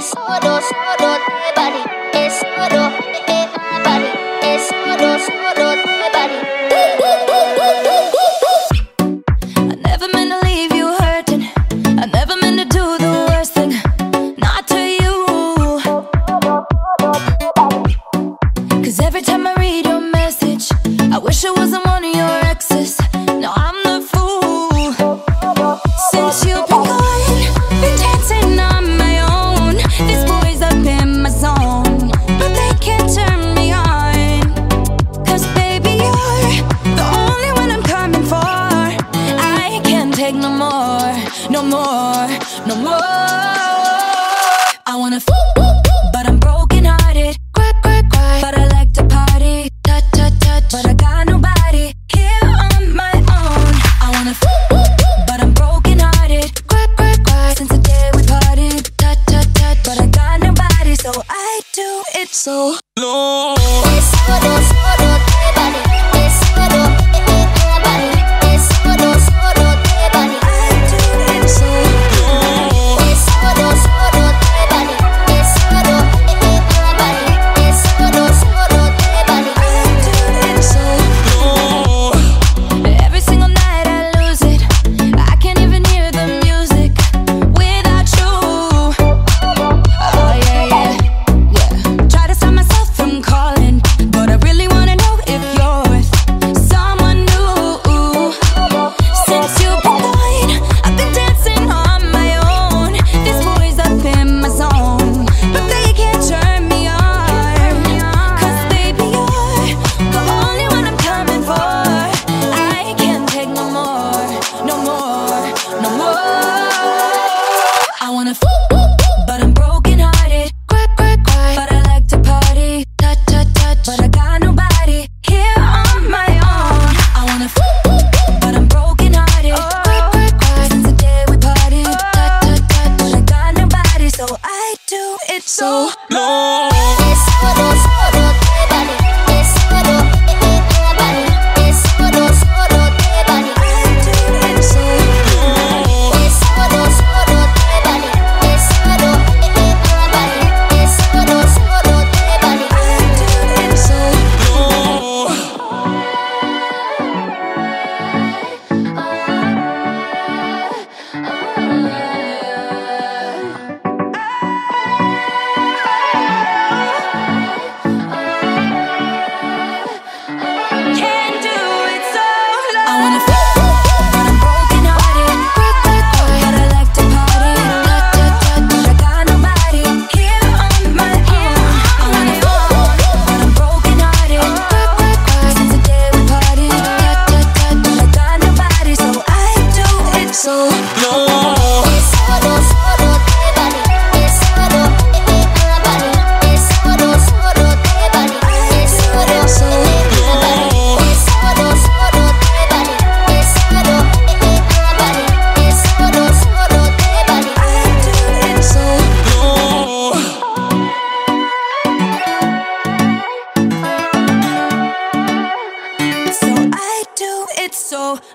es solo de body, es solo de body, es solo de body. I never meant to leave you hurting. I never meant to do the worst thing. Not to you. Cause every time I read your message, I wish I wasn't one of your more, no more, no more. I wanna f, but I'm broken hearted. Cry, cry, cry. But I like to party. Touch, touch, touch. But I got nobody here on my own. I wanna f, but I'm broken. Since the day we parted. Touch, touch, touch. But I got nobody, so I do it so. Es wanna feel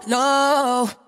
low.